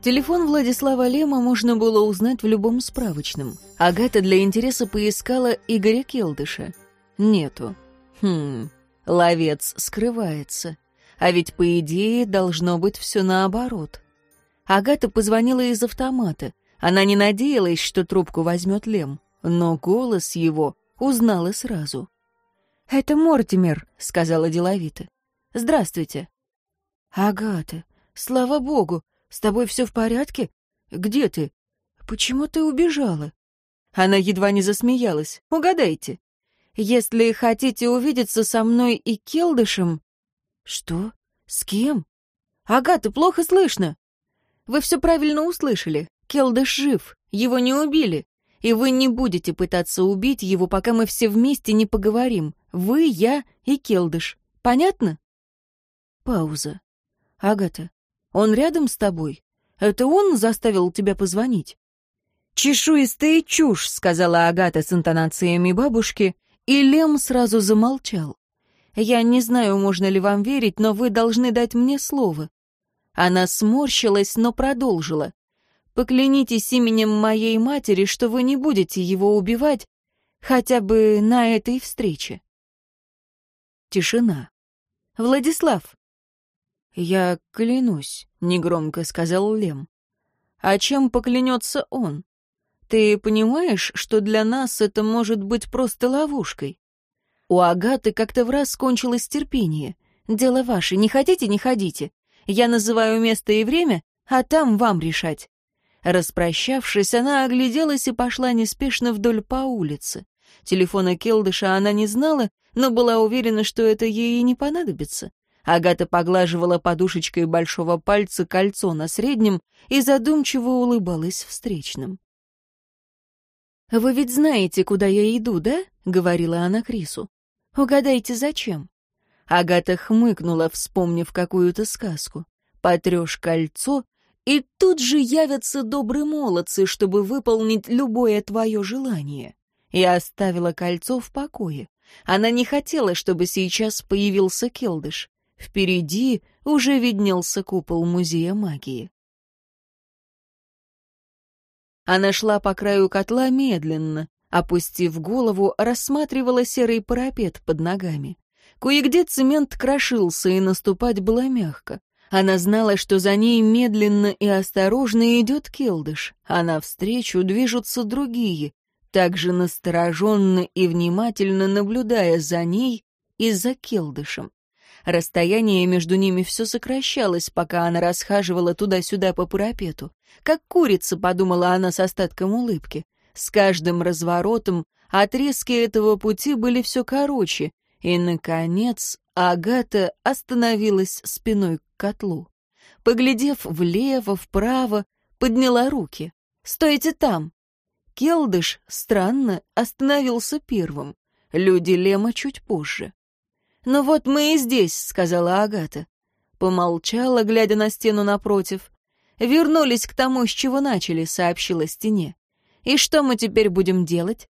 Телефон Владислава Лема можно было узнать в любом справочном. Агата для интереса поискала Игоря Келдыша. Нету. Хм, ловец скрывается. А ведь, по идее, должно быть все наоборот. Агата позвонила из автомата. Она не надеялась, что трубку возьмет Лем, но голос его узнала сразу. «Это Мортимер», — сказала деловито. «Здравствуйте». «Агата, слава богу, с тобой все в порядке? Где ты? Почему ты убежала?» Она едва не засмеялась. «Угадайте. Если хотите увидеться со мной и Келдышем...» «Что? С кем?» «Агата, плохо слышно!» «Вы все правильно услышали. Келдыш жив. Его не убили. И вы не будете пытаться убить его, пока мы все вместе не поговорим. Вы, я и Келдыш. Понятно?» Пауза. «Агата, он рядом с тобой? Это он заставил тебя позвонить?» «Чешуистая чушь», — сказала Агата с интонациями бабушки, и Лем сразу замолчал. «Я не знаю, можно ли вам верить, но вы должны дать мне слово». Она сморщилась, но продолжила. «Поклянитесь именем моей матери, что вы не будете его убивать, хотя бы на этой встрече». Тишина. «Владислав, «Я клянусь», — негромко сказал Лем. «А чем поклянется он? Ты понимаешь, что для нас это может быть просто ловушкой?» У Агаты как-то в раз кончилось терпение. «Дело ваше, не хотите, не ходите. Я называю место и время, а там вам решать». Распрощавшись, она огляделась и пошла неспешно вдоль по улице. Телефона Келдыша она не знала, но была уверена, что это ей не понадобится. Агата поглаживала подушечкой большого пальца кольцо на среднем и задумчиво улыбалась встречным. «Вы ведь знаете, куда я иду, да?» — говорила она Крису. «Угадайте, зачем?» Агата хмыкнула, вспомнив какую-то сказку. «Потрешь кольцо, и тут же явятся добрые молодцы, чтобы выполнить любое твое желание». И оставила кольцо в покое. Она не хотела, чтобы сейчас появился Келдыш. Впереди уже виднелся купол музея магии. Она шла по краю котла медленно, опустив голову, рассматривала серый парапет под ногами. Кое-где цемент крошился, и наступать было мягко. Она знала, что за ней медленно и осторожно идет келдыш, а навстречу движутся другие, также настороженно и внимательно наблюдая за ней и за келдышем. Расстояние между ними все сокращалось, пока она расхаживала туда-сюда по парапету. Как курица, подумала она с остатком улыбки. С каждым разворотом отрезки этого пути были все короче, и, наконец, Агата остановилась спиной к котлу. Поглядев влево, вправо, подняла руки. «Стойте там!» Келдыш, странно, остановился первым. Люди Лема чуть позже. «Ну вот мы и здесь», — сказала Агата. Помолчала, глядя на стену напротив. «Вернулись к тому, с чего начали», — сообщила стене. «И что мы теперь будем делать?»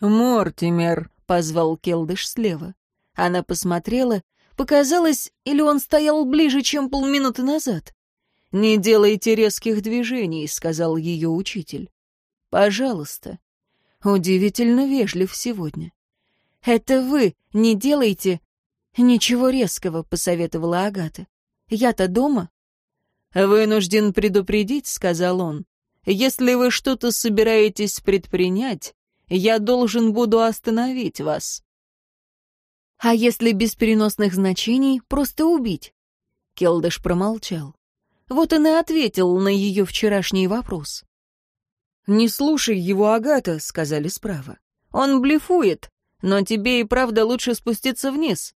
«Мортимер», — позвал Келдыш слева. Она посмотрела, показалось, или он стоял ближе, чем полминуты назад. «Не делайте резких движений», — сказал ее учитель. «Пожалуйста». Удивительно вежлив сегодня. «Это вы не делайте «Ничего резкого», — посоветовала Агата. «Я-то дома?» «Вынужден предупредить», — сказал он. «Если вы что-то собираетесь предпринять, я должен буду остановить вас». «А если без переносных значений просто убить?» Келдыш промолчал. Вот он и ответил на ее вчерашний вопрос. «Не слушай его, Агата», — сказали справа. «Он блефует, но тебе и правда лучше спуститься вниз.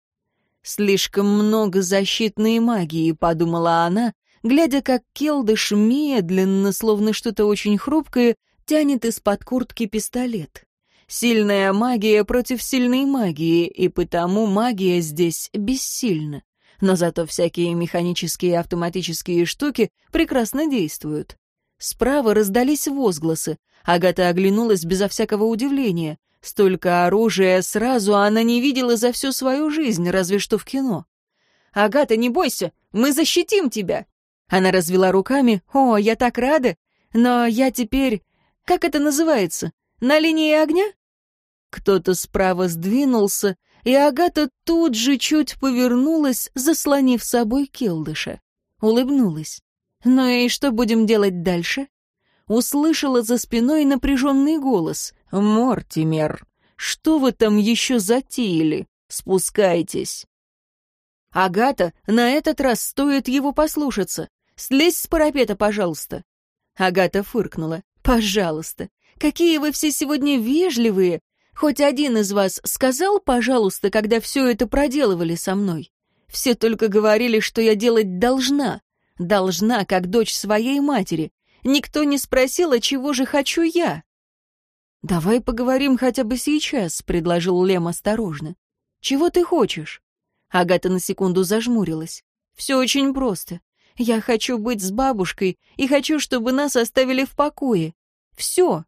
«Слишком много защитной магии», — подумала она, глядя, как Келдыш медленно, словно что-то очень хрупкое, тянет из-под куртки пистолет. Сильная магия против сильной магии, и потому магия здесь бессильна. Но зато всякие механические и автоматические штуки прекрасно действуют. Справа раздались возгласы. Агата оглянулась безо всякого удивления. Столько оружия сразу она не видела за всю свою жизнь, разве что в кино. «Агата, не бойся, мы защитим тебя!» Она развела руками. «О, я так рада! Но я теперь... Как это называется? На линии огня?» Кто-то справа сдвинулся, и Агата тут же чуть повернулась, заслонив собой Келдыша. Улыбнулась. «Ну и что будем делать дальше?» Услышала за спиной напряженный голос. «Мортимер, что вы там еще затеяли? Спускайтесь!» «Агата, на этот раз стоит его послушаться. Слезь с парапета, пожалуйста». Агата фыркнула. «Пожалуйста. Какие вы все сегодня вежливые. Хоть один из вас сказал «пожалуйста», когда все это проделывали со мной? Все только говорили, что я делать должна. Должна, как дочь своей матери. Никто не спросил, а чего же хочу я. «Давай поговорим хотя бы сейчас», — предложил Лем осторожно. «Чего ты хочешь?» Агата на секунду зажмурилась. «Все очень просто. Я хочу быть с бабушкой и хочу, чтобы нас оставили в покое. Все».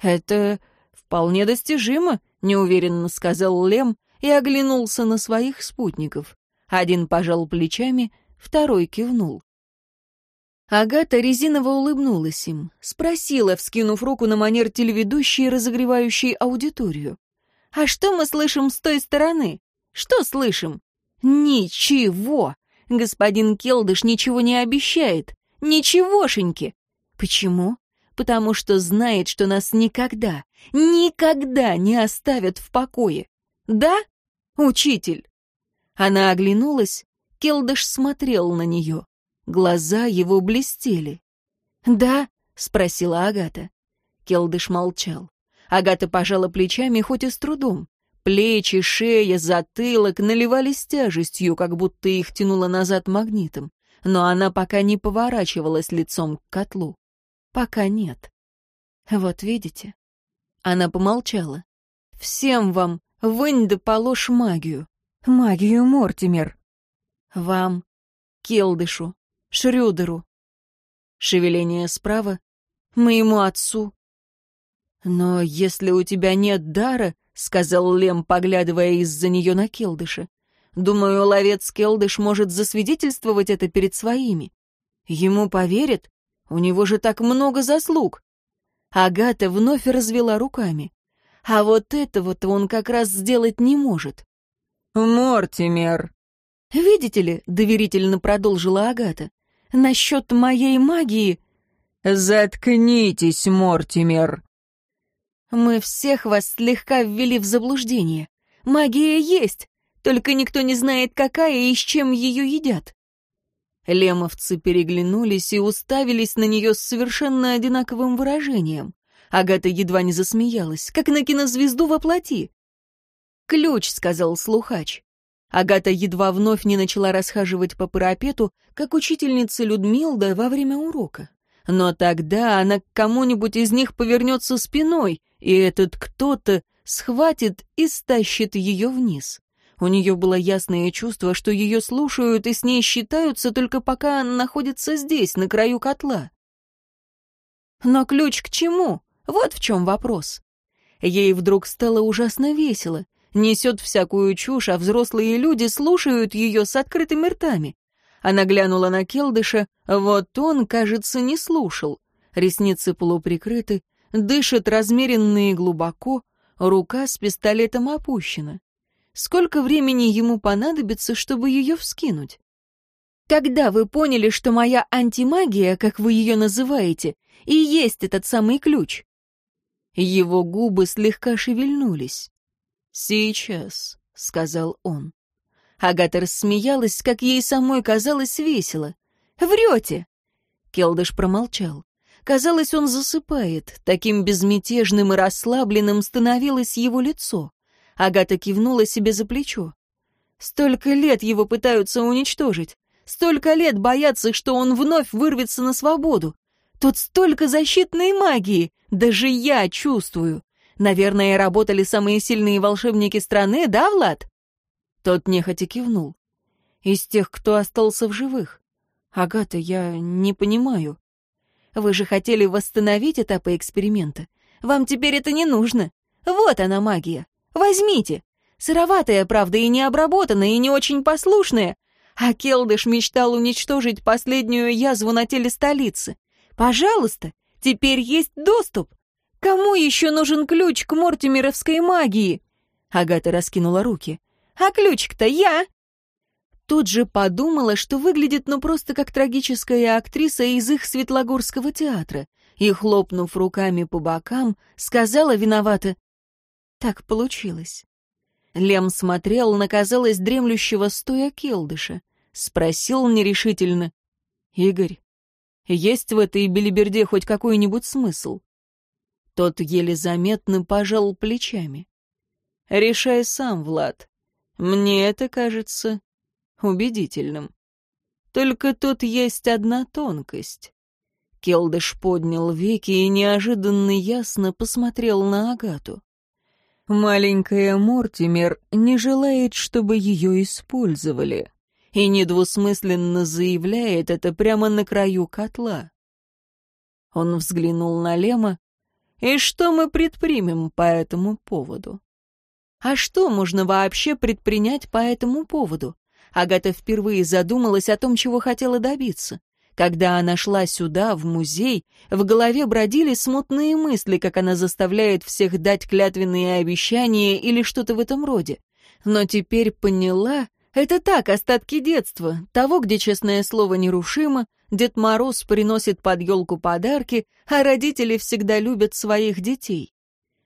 «Это вполне достижимо», — неуверенно сказал Лем и оглянулся на своих спутников. Один пожал плечами, второй кивнул. Агата резиново улыбнулась им, спросила, вскинув руку на манер телеведущей, разогревающей аудиторию. «А что мы слышим с той стороны?» Что слышим? Ничего. Господин Келдыш ничего не обещает. Ничегошеньки. Почему? Потому что знает, что нас никогда, никогда не оставят в покое. Да, учитель? Она оглянулась. Келдыш смотрел на нее. Глаза его блестели. «Да?» — спросила Агата. Келдыш молчал. Агата пожала плечами, хоть и с трудом. Плечи, шея, затылок наливались тяжестью, как будто их тянуло назад магнитом. Но она пока не поворачивалась лицом к котлу. Пока нет. Вот видите? Она помолчала. Всем вам вынь да положь магию. Магию, Мортимер. Вам, Келдышу, Шрюдеру. Шевеление справа. Моему отцу. Но если у тебя нет дара, — сказал Лем, поглядывая из-за нее на Келдыша. «Думаю, ловец Келдыш может засвидетельствовать это перед своими. Ему поверят? У него же так много заслуг». Агата вновь развела руками. «А вот этого-то он как раз сделать не может». «Мортимер!» «Видите ли», — доверительно продолжила Агата, — «насчет моей магии...» «Заткнитесь, Мортимер!» Мы всех вас слегка ввели в заблуждение. Магия есть, только никто не знает, какая и с чем ее едят. Лемовцы переглянулись и уставились на нее с совершенно одинаковым выражением. Агата едва не засмеялась, как на кинозвезду во плоти. «Ключ», — сказал слухач. Агата едва вновь не начала расхаживать по парапету, как учительница Людмилда во время урока. Но тогда она к кому-нибудь из них повернется спиной, и этот кто-то схватит и стащит ее вниз. У нее было ясное чувство, что ее слушают и с ней считаются только пока она находится здесь, на краю котла. Но ключ к чему? Вот в чем вопрос. Ей вдруг стало ужасно весело. Несет всякую чушь, а взрослые люди слушают ее с открытыми ртами. Она глянула на Келдыша, вот он, кажется, не слушал. Ресницы полуприкрыты, дышит размеренно и глубоко, рука с пистолетом опущена. Сколько времени ему понадобится, чтобы ее вскинуть? Когда вы поняли, что моя антимагия, как вы ее называете, и есть этот самый ключ? Его губы слегка шевельнулись. «Сейчас», — сказал он. Агата рассмеялась, как ей самой казалось весело. «Врете!» Келдыш промолчал. Казалось, он засыпает. Таким безмятежным и расслабленным становилось его лицо. Агата кивнула себе за плечо. Столько лет его пытаются уничтожить. Столько лет боятся, что он вновь вырвется на свободу. Тут столько защитной магии. Даже я чувствую. Наверное, работали самые сильные волшебники страны, да, Влад? Тот нехотя кивнул. Из тех, кто остался в живых. Агата, я не понимаю. Вы же хотели восстановить этапы эксперимента. Вам теперь это не нужно. Вот она магия. Возьмите. Сыроватая, правда, и необработанная, и не очень послушная. А Келдыш мечтал уничтожить последнюю язву на теле столицы. Пожалуйста, теперь есть доступ. Кому еще нужен ключ к мортимеровской магии? Агата раскинула руки. А ключик-то я. Тут же подумала, что выглядит ну просто как трагическая актриса из их Светлогорского театра, и, хлопнув руками по бокам, сказала виновато «Так получилось». Лем смотрел на, казалось, дремлющего стоя келдыша. Спросил нерешительно. «Игорь, есть в этой белиберде хоть какой-нибудь смысл?» Тот еле заметно пожал плечами. «Решай сам, Влад. Мне это кажется убедительным. Только тут есть одна тонкость». Келдыш поднял веки и неожиданно ясно посмотрел на Агату. Маленькая Мортимер не желает, чтобы ее использовали, и недвусмысленно заявляет это прямо на краю котла. Он взглянул на Лема. «И что мы предпримем по этому поводу?» А что можно вообще предпринять по этому поводу? Агата впервые задумалась о том, чего хотела добиться. Когда она шла сюда, в музей, в голове бродили смутные мысли, как она заставляет всех дать клятвенные обещания или что-то в этом роде. Но теперь поняла, это так, остатки детства, того, где честное слово нерушимо, Дед Мороз приносит под елку подарки, а родители всегда любят своих детей.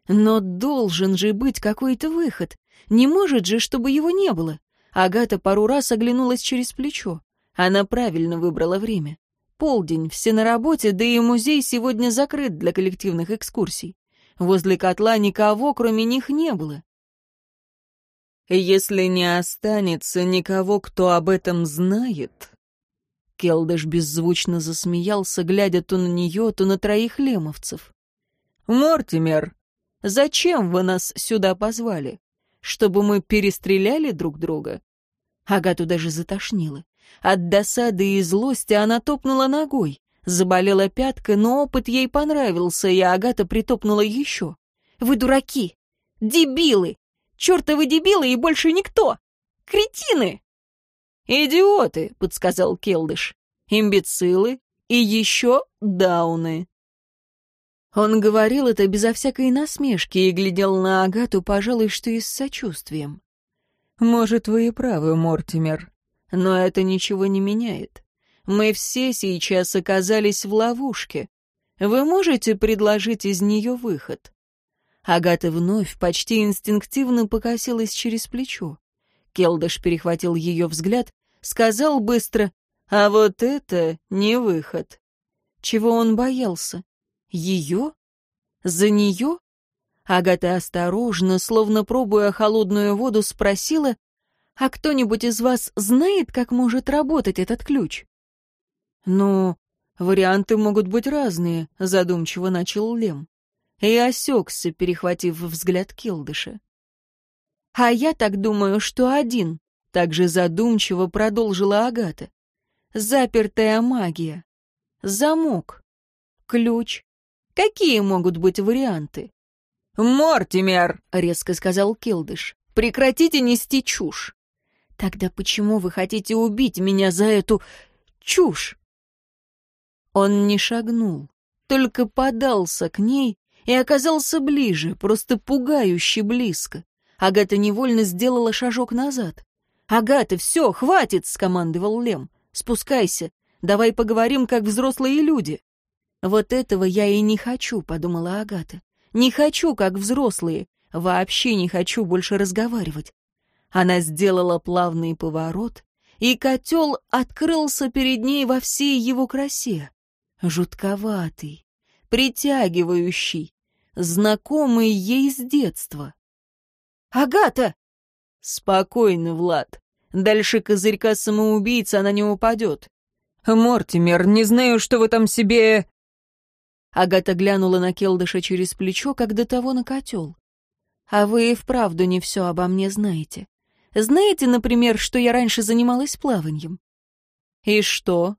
Но должен же быть какой-то выход. Не может же, чтобы его не было. Агата пару раз оглянулась через плечо. Она правильно выбрала время. Полдень, все на работе, да и музей сегодня закрыт для коллективных экскурсий. Возле котла никого, кроме них, не было. «Если не останется никого, кто об этом знает...» Келдыш беззвучно засмеялся, глядя то на нее, то на троих лемовцев. «Мортимер, зачем вы нас сюда позвали? Чтобы мы перестреляли друг друга?» Агату даже затошнило. От досады и злости она топнула ногой. Заболела пятка, но опыт ей понравился, и Агата притопнула еще. «Вы дураки! Дебилы! Чертовы дебилы и больше никто! Кретины!» «Идиоты!» — подсказал Келдыш. «Имбецилы и еще дауны!» Он говорил это безо всякой насмешки и глядел на Агату, пожалуй, что и с сочувствием. «Может, вы и правы, Мортимер. Но это ничего не меняет. Мы все сейчас оказались в ловушке. Вы можете предложить из нее выход?» Агата вновь почти инстинктивно покосилась через плечо. Келдыш перехватил ее взгляд, сказал быстро, «А вот это не выход». Чего он боялся? Ее? За нее? Агата осторожно, словно пробуя холодную воду, спросила, «А кто-нибудь из вас знает, как может работать этот ключ?» «Ну, варианты могут быть разные», — задумчиво начал Лем. И осекся, перехватив взгляд Килдыша. «А я так думаю, что один», — также задумчиво продолжила Агата. «Запертая магия. Замок. Ключ. Какие могут быть варианты?» «Мортимер!» — резко сказал Килдыш. «Прекратите нести чушь!» «Тогда почему вы хотите убить меня за эту чушь?» Он не шагнул, только подался к ней и оказался ближе, просто пугающе близко. Агата невольно сделала шажок назад. «Агата, все, хватит!» — скомандовал Лем. «Спускайся, давай поговорим, как взрослые люди». «Вот этого я и не хочу», — подумала Агата. Не хочу, как взрослые. Вообще не хочу больше разговаривать. Она сделала плавный поворот, и котел открылся перед ней во всей его красе. Жутковатый, притягивающий, знакомый ей с детства. «Агата!» «Спокойно, Влад. Дальше козырька самоубийца она не упадет. Мортимер, не знаю, что вы там себе...» Агата глянула на Келдыша через плечо, как до того на котел. «А вы и вправду не все обо мне знаете. Знаете, например, что я раньше занималась плаванием?» «И что?»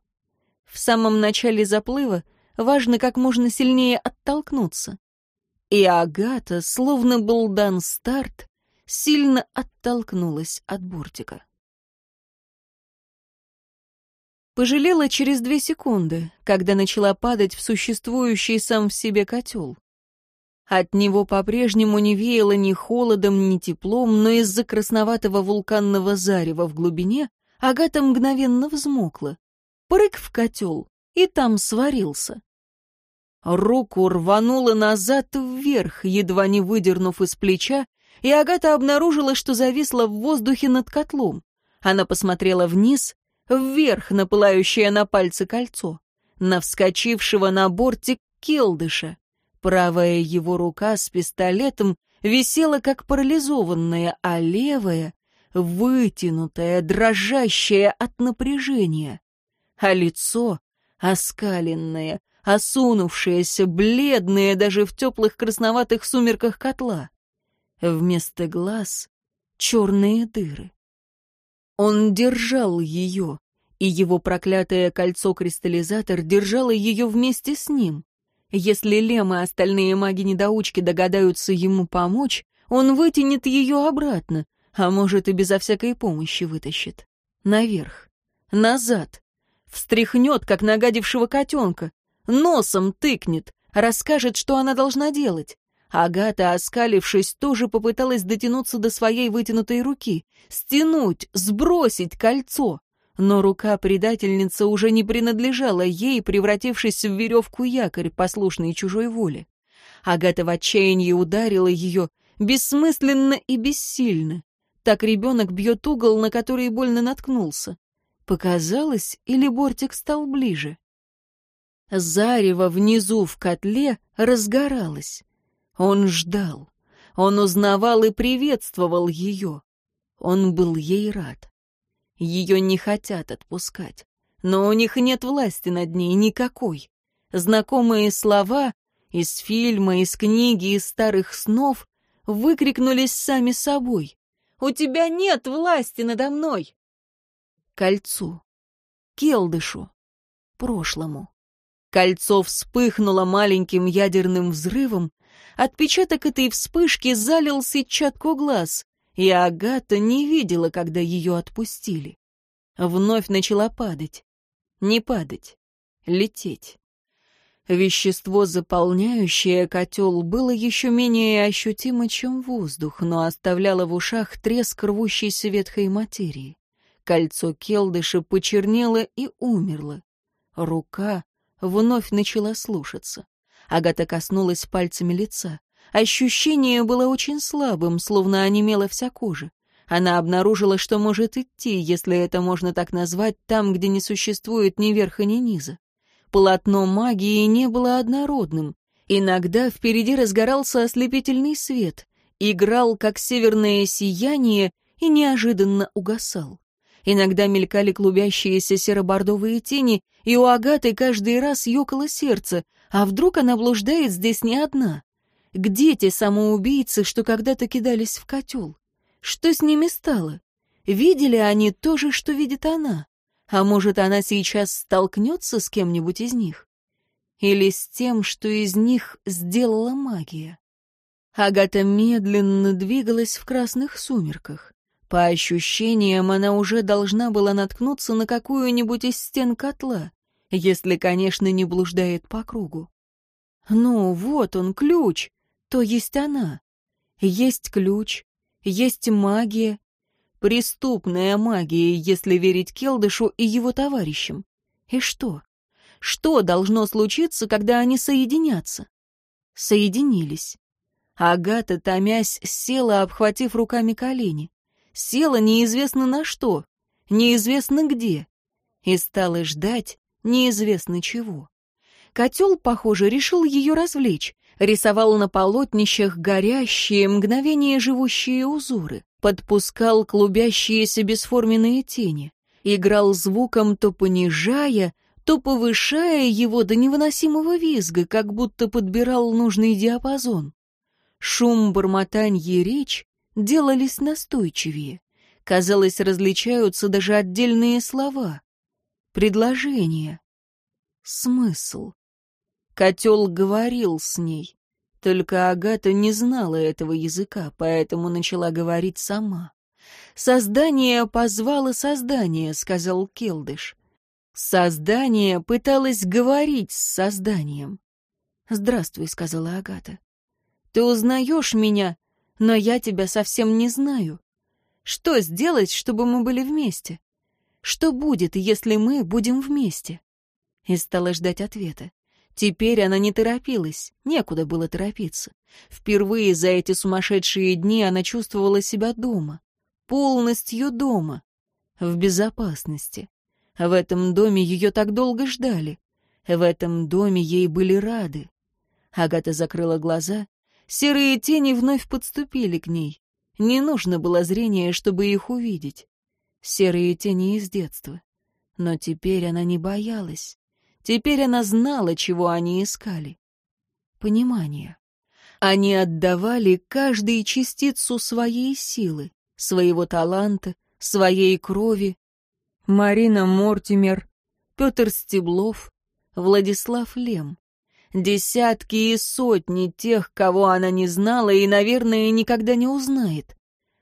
В самом начале заплыва важно как можно сильнее оттолкнуться. И Агата, словно был дан старт, сильно оттолкнулась от бортика. Пожалела через две секунды, когда начала падать в существующий сам в себе котел. От него по-прежнему не веяло ни холодом, ни теплом, но из-за красноватого вулканного зарева в глубине Агата мгновенно взмокла. Прыг в котел, и там сварился. Руку рванула назад вверх, едва не выдернув из плеча, и Агата обнаружила, что зависла в воздухе над котлом. Она посмотрела вниз, вверх на пылающее на пальце кольцо, на вскочившего на бортик келдыша. Правая его рука с пистолетом висела как парализованная, а левая — вытянутая, дрожащая от напряжения. А лицо — оскаленное, осунувшееся, бледное даже в теплых красноватых сумерках котла. Вместо глаз — черные дыры. Он держал ее, и его проклятое кольцо-кристаллизатор держало ее вместе с ним. Если Лем и остальные маги-недоучки догадаются ему помочь, он вытянет ее обратно, а может и безо всякой помощи вытащит. Наверх. Назад. Встряхнет, как нагадившего котенка. Носом тыкнет. Расскажет, что она должна делать. Агата, оскалившись, тоже попыталась дотянуться до своей вытянутой руки, стянуть, сбросить кольцо но рука предательницы уже не принадлежала ей, превратившись в веревку якорь, послушной чужой воле. Агата в отчаянии ударила ее, бессмысленно и бессильно. Так ребенок бьет угол, на который больно наткнулся. Показалось, или бортик стал ближе? Зарево внизу в котле разгоралось. Он ждал. Он узнавал и приветствовал ее. Он был ей рад. Ее не хотят отпускать. Но у них нет власти над ней никакой. Знакомые слова из фильма, из книги, из старых снов выкрикнулись сами собой. «У тебя нет власти надо мной!» Кольцу. Келдышу. Прошлому. Кольцо вспыхнуло маленьким ядерным взрывом. Отпечаток этой вспышки залил сетчатку глаз и Агата не видела, когда ее отпустили. Вновь начала падать. Не падать, лететь. Вещество, заполняющее котел, было еще менее ощутимо, чем воздух, но оставляло в ушах треск рвущейся ветхой материи. Кольцо келдыша почернело и умерло. Рука вновь начала слушаться. Агата коснулась пальцами лица. Ощущение было очень слабым, словно онемела вся кожа. Она обнаружила, что может идти, если это можно так назвать, там, где не существует ни верха, ни низа. Полотно магии не было однородным. Иногда впереди разгорался ослепительный свет, играл, как северное сияние, и неожиданно угасал. Иногда мелькали клубящиеся серо-бордовые тени, и у Агаты каждый раз ёкало сердце, а вдруг она блуждает здесь не одна? Где те самоубийцы, что когда-то кидались в котел? Что с ними стало? Видели они то же, что видит она? А может, она сейчас столкнется с кем-нибудь из них? Или с тем, что из них сделала магия? Агата медленно двигалась в красных сумерках. По ощущениям, она уже должна была наткнуться на какую-нибудь из стен котла, если, конечно, не блуждает по кругу. Ну, вот он, ключ то есть она. Есть ключ, есть магия. Преступная магия, если верить Келдышу и его товарищам. И что? Что должно случиться, когда они соединятся? Соединились. Агата, томясь, села, обхватив руками колени. Села неизвестно на что, неизвестно где. И стала ждать неизвестно чего. Котел, похоже, решил ее развлечь, рисовал на полотнищах горящие, мгновение живущие узоры, подпускал клубящиеся бесформенные тени, играл звуком то понижая, то повышая его до невыносимого визга, как будто подбирал нужный диапазон. Шум, бормотанье, речь делались настойчивее. Казалось, различаются даже отдельные слова. Предложения. Смысл. Котел говорил с ней. Только Агата не знала этого языка, поэтому начала говорить сама. «Создание позвало создание», — сказал Келдыш. Создание пыталось говорить с созданием. «Здравствуй», — сказала Агата. «Ты узнаешь меня, но я тебя совсем не знаю. Что сделать, чтобы мы были вместе? Что будет, если мы будем вместе?» И стала ждать ответа. Теперь она не торопилась, некуда было торопиться. Впервые за эти сумасшедшие дни она чувствовала себя дома, полностью дома, в безопасности. В этом доме ее так долго ждали. В этом доме ей были рады. Агата закрыла глаза. Серые тени вновь подступили к ней. Не нужно было зрения, чтобы их увидеть. Серые тени из детства. Но теперь она не боялась. Теперь она знала, чего они искали. Понимание. Они отдавали каждой частицу своей силы, своего таланта, своей крови. Марина Мортимер, Петр Стеблов, Владислав Лем. Десятки и сотни тех, кого она не знала и, наверное, никогда не узнает.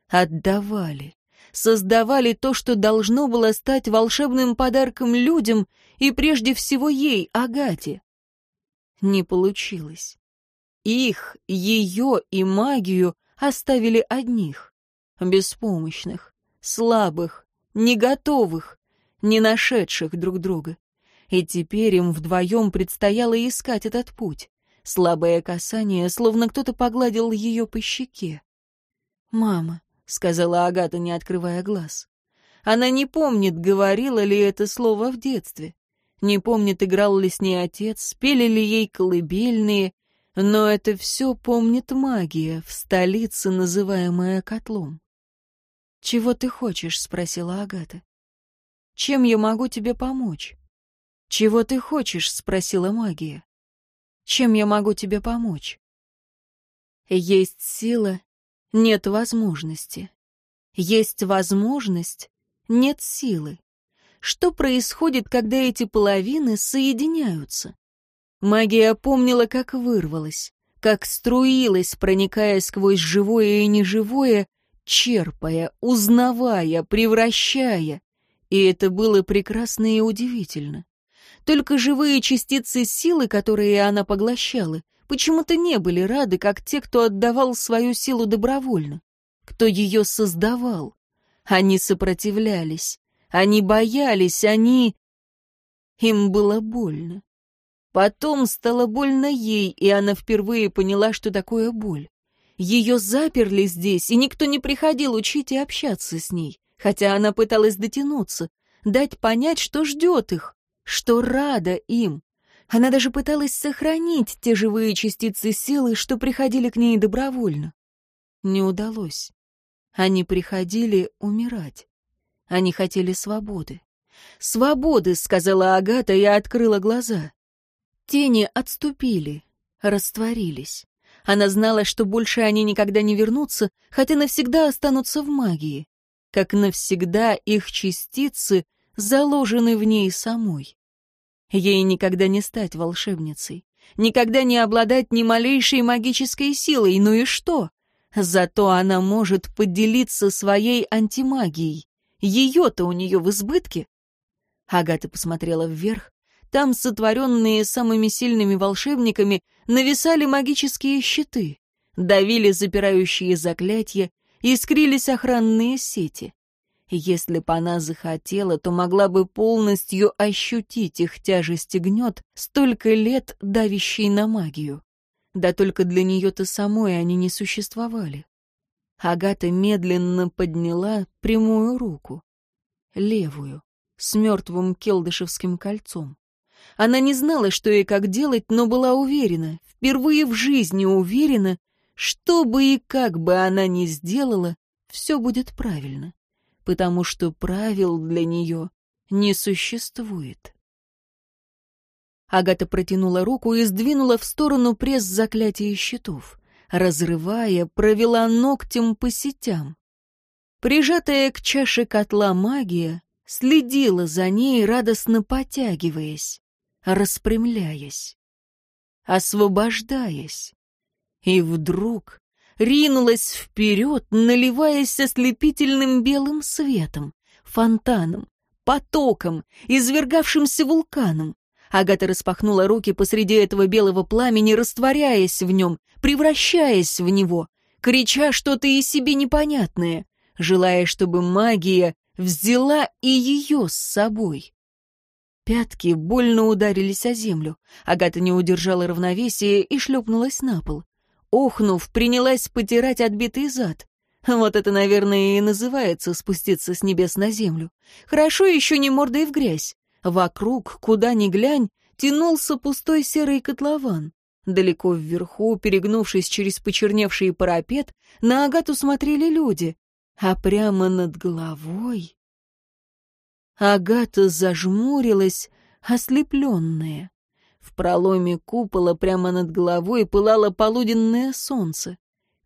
Отдавали, создавали то, что должно было стать волшебным подарком людям и прежде всего ей, Агате. Не получилось. Их, ее и магию оставили одних, беспомощных, слабых, не готовых, не нашедших друг друга. И теперь им вдвоем предстояло искать этот путь. Слабое касание, словно кто-то погладил ее по щеке. «Мама», — сказала Агата, не открывая глаз. Она не помнит, говорила ли это слово в детстве. Не помнит, играл ли с ней отец, пели ли ей колыбельные, но это все помнит магия в столице, называемая котлом. «Чего ты хочешь?» — спросила Агата. «Чем я могу тебе помочь?» «Чего ты хочешь?» — спросила магия. «Чем я могу тебе помочь?» Есть сила, нет возможности. Есть возможность, нет силы. Что происходит, когда эти половины соединяются? Магия помнила, как вырвалась, как струилась, проникая сквозь живое и неживое, черпая, узнавая, превращая. И это было прекрасно и удивительно. Только живые частицы силы, которые она поглощала, почему-то не были рады, как те, кто отдавал свою силу добровольно, кто ее создавал. Они сопротивлялись, они боялись, они... Им было больно. Потом стало больно ей, и она впервые поняла, что такое боль. Ее заперли здесь, и никто не приходил учить и общаться с ней, хотя она пыталась дотянуться, дать понять, что ждет их, что рада им. Она даже пыталась сохранить те живые частицы силы, что приходили к ней добровольно. Не удалось. Они приходили умирать. Они хотели свободы. «Свободы», — сказала Агата и открыла глаза. Тени отступили, растворились. Она знала, что больше они никогда не вернутся, хотя навсегда останутся в магии. Как навсегда их частицы заложены в ней самой. Ей никогда не стать волшебницей, никогда не обладать ни малейшей магической силой, ну и что? Зато она может поделиться своей антимагией. Ее-то у нее в избытке. Агата посмотрела вверх, там, сотворенные самыми сильными волшебниками, нависали магические щиты, давили запирающие заклятия, искрились охранные сети. Если бы она захотела, то могла бы полностью ощутить их тяжесть и гнет, столько лет давящей на магию. Да только для нее-то самой они не существовали. Агата медленно подняла прямую руку, левую, с мертвым келдышевским кольцом. Она не знала, что и как делать, но была уверена, впервые в жизни уверена, что бы и как бы она ни сделала, все будет правильно, потому что правил для нее не существует. Агата протянула руку и сдвинула в сторону пресс заклятия щитов. Разрывая, провела ногтем по сетям. Прижатая к чаше котла магия следила за ней, радостно потягиваясь распрямляясь, освобождаясь. И вдруг ринулась вперед, наливаясь ослепительным белым светом, фонтаном, потоком, извергавшимся вулканом. Агата распахнула руки посреди этого белого пламени, растворяясь в нем, превращаясь в него, крича что-то из себе непонятное, желая, чтобы магия взяла и ее с собой. Пятки больно ударились о землю. Агата не удержала равновесия и шлепнулась на пол. Охнув, принялась потирать отбитый зад. Вот это, наверное, и называется спуститься с небес на землю. Хорошо еще не мордой в грязь. Вокруг, куда ни глянь, тянулся пустой серый котлован. Далеко вверху, перегнувшись через почерневший парапет, на Агату смотрели люди, а прямо над головой... Агата зажмурилась, ослепленная. В проломе купола прямо над головой пылало полуденное солнце.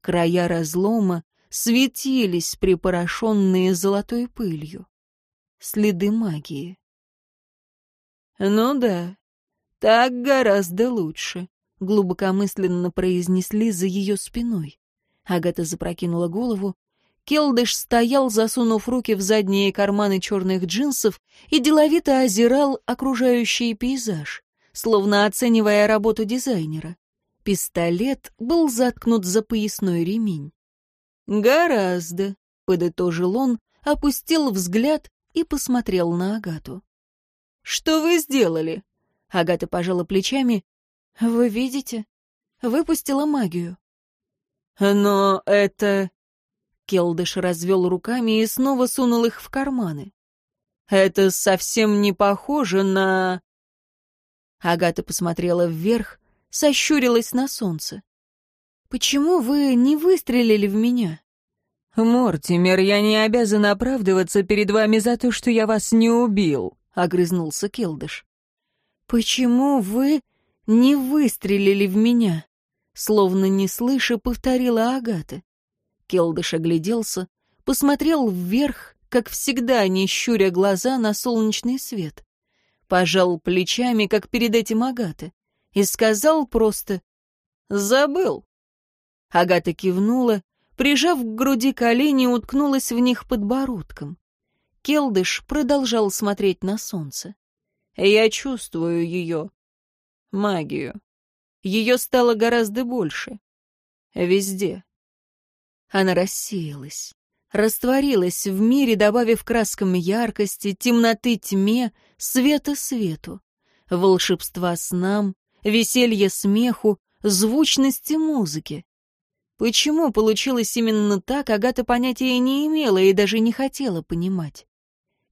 Края разлома светились, припорошенные золотой пылью. Следы магии. «Ну да, так гораздо лучше», — глубокомысленно произнесли за ее спиной. Агата запрокинула голову. Келдыш стоял, засунув руки в задние карманы черных джинсов и деловито озирал окружающий пейзаж, словно оценивая работу дизайнера. Пистолет был заткнут за поясной ремень. «Гораздо», — подытожил он, опустил взгляд и посмотрел на Агату. «Что вы сделали?» Агата пожала плечами. «Вы видите? Выпустила магию». «Но это...» Келдыш развел руками и снова сунул их в карманы. «Это совсем не похоже на...» Агата посмотрела вверх, сощурилась на солнце. «Почему вы не выстрелили в меня?» «Мортимер, я не обязан оправдываться перед вами за то, что я вас не убил», — огрызнулся Келдыш. «Почему вы не выстрелили в меня?» Словно не слыша, повторила Агата. Келдыш огляделся, посмотрел вверх, как всегда, не щуря глаза на солнечный свет. Пожал плечами, как перед этим Агата, и сказал просто «Забыл». Агата кивнула, прижав к груди колени, уткнулась в них подбородком. Келдыш продолжал смотреть на солнце. «Я чувствую ее. Магию. Ее стало гораздо больше. Везде». Она рассеялась, растворилась в мире, добавив краскам яркости, темноты тьме, света свету, волшебства снам, веселья смеху, звучности музыки. Почему получилось именно так, Агата понятия не имела и даже не хотела понимать.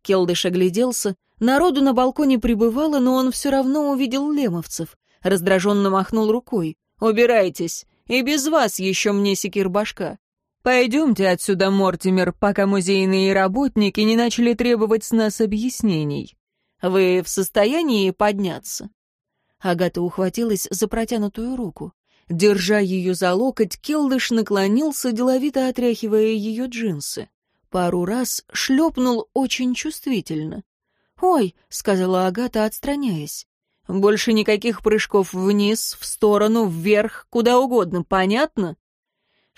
Келдыш огляделся. Народу на балконе прибывало, но он все равно увидел лемовцев. Раздраженно махнул рукой. «Убирайтесь, и без вас еще мне секир-башка. Пойдемте отсюда, Мортимер, пока музейные работники не начали требовать с нас объяснений. Вы в состоянии подняться?» Агата ухватилась за протянутую руку. Держа ее за локоть, Келдыш наклонился, деловито отряхивая ее джинсы пару раз шлепнул очень чувствительно. «Ой», — сказала Агата, отстраняясь, — «больше никаких прыжков вниз, в сторону, вверх, куда угодно, понятно?»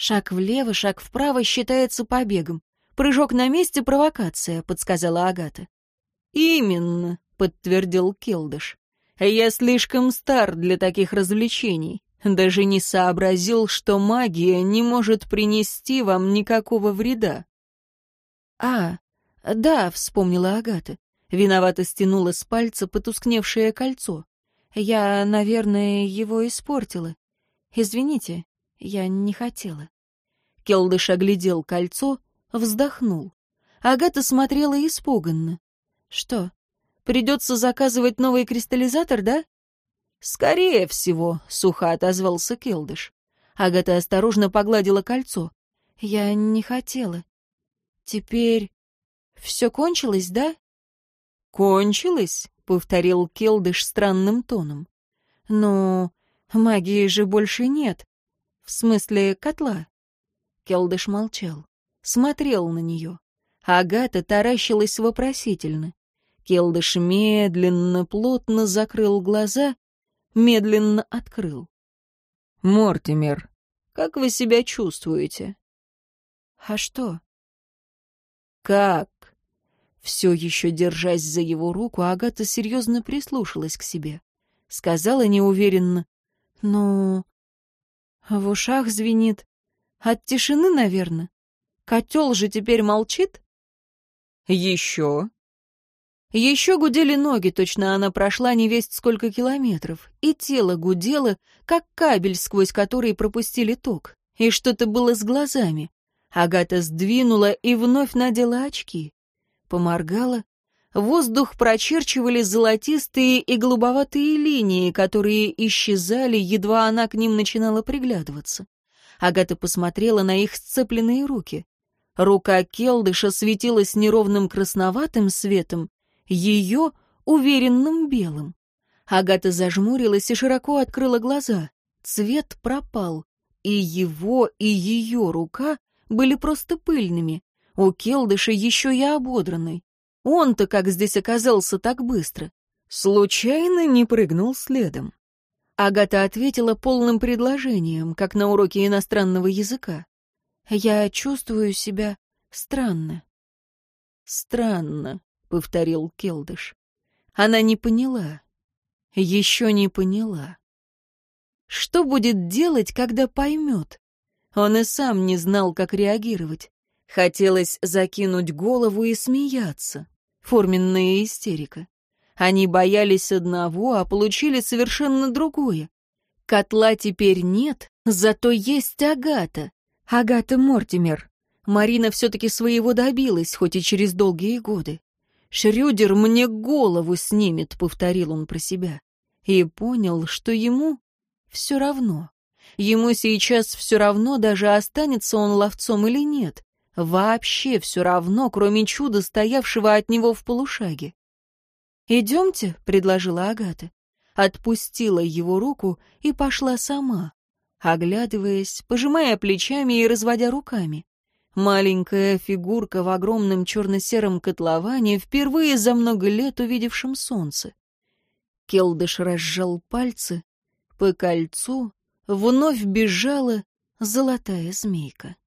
«Шаг влево, шаг вправо считается побегом. Прыжок на месте — провокация», — подсказала Агата. «Именно», — подтвердил Келдыш. «Я слишком стар для таких развлечений. Даже не сообразил, что магия не может принести вам никакого вреда». «А, да», — вспомнила Агата. Виновато стянула с пальца потускневшее кольцо. «Я, наверное, его испортила. Извините, я не хотела». Келдыш оглядел кольцо, вздохнул. Агата смотрела испуганно. «Что, придется заказывать новый кристаллизатор, да?» «Скорее всего», — сухо отозвался Келдыш. Агата осторожно погладила кольцо. «Я не хотела. Теперь все кончилось, да? Кончилось, повторил Келдыш странным тоном. Но магии же больше нет. В смысле котла. Келдыш молчал, смотрел на нее. Агата таращилась вопросительно. Келдыш медленно, плотно закрыл глаза, медленно открыл. «Мортимер, как вы себя чувствуете?» «А что?» Как? Все еще держась за его руку, Агата серьезно прислушалась к себе. Сказала неуверенно. «Ну, в ушах звенит. От тишины, наверное. Котел же теперь молчит?» «Еще?» Еще гудели ноги, точно она прошла не весть сколько километров, и тело гудело, как кабель, сквозь который пропустили ток, и что-то было с глазами. Агата сдвинула и вновь надела очки. Поморгала. Воздух прочерчивали золотистые и голубоватые линии, которые исчезали, едва она к ним начинала приглядываться. Агата посмотрела на их сцепленные руки. Рука Келдыша светилась неровным красноватым светом, ее — уверенным белым. Агата зажмурилась и широко открыла глаза. Цвет пропал, и его, и ее рука были просто пыльными. У Келдыша еще и ободранный. Он-то как здесь оказался так быстро? Случайно не прыгнул следом. Агата ответила полным предложением, как на уроке иностранного языка. «Я чувствую себя странно». «Странно», — повторил Келдыш. Она не поняла. Еще не поняла. Что будет делать, когда поймет? Он и сам не знал, как реагировать. Хотелось закинуть голову и смеяться. Форменная истерика. Они боялись одного, а получили совершенно другое. Котла теперь нет, зато есть Агата. Агата Мортимер. Марина все-таки своего добилась, хоть и через долгие годы. «Шрюдер мне голову снимет», — повторил он про себя. И понял, что ему все равно. Ему сейчас все равно, даже останется он ловцом или нет. Вообще все равно, кроме чуда, стоявшего от него в полушаге. «Идемте», — предложила Агата. Отпустила его руку и пошла сама, оглядываясь, пожимая плечами и разводя руками. Маленькая фигурка в огромном черно-сером котловане, впервые за много лет увидевшем солнце. Келдыш разжал пальцы, по кольцу вновь бежала золотая змейка.